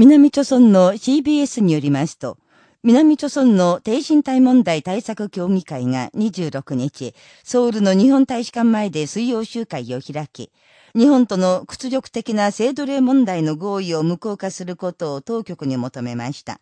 南朝村の CBS によりますと、南朝村の低身体問題対策協議会が26日、ソウルの日本大使館前で水曜集会を開き、日本との屈辱的な性奴隷問題の合意を無効化することを当局に求めました。